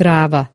trava.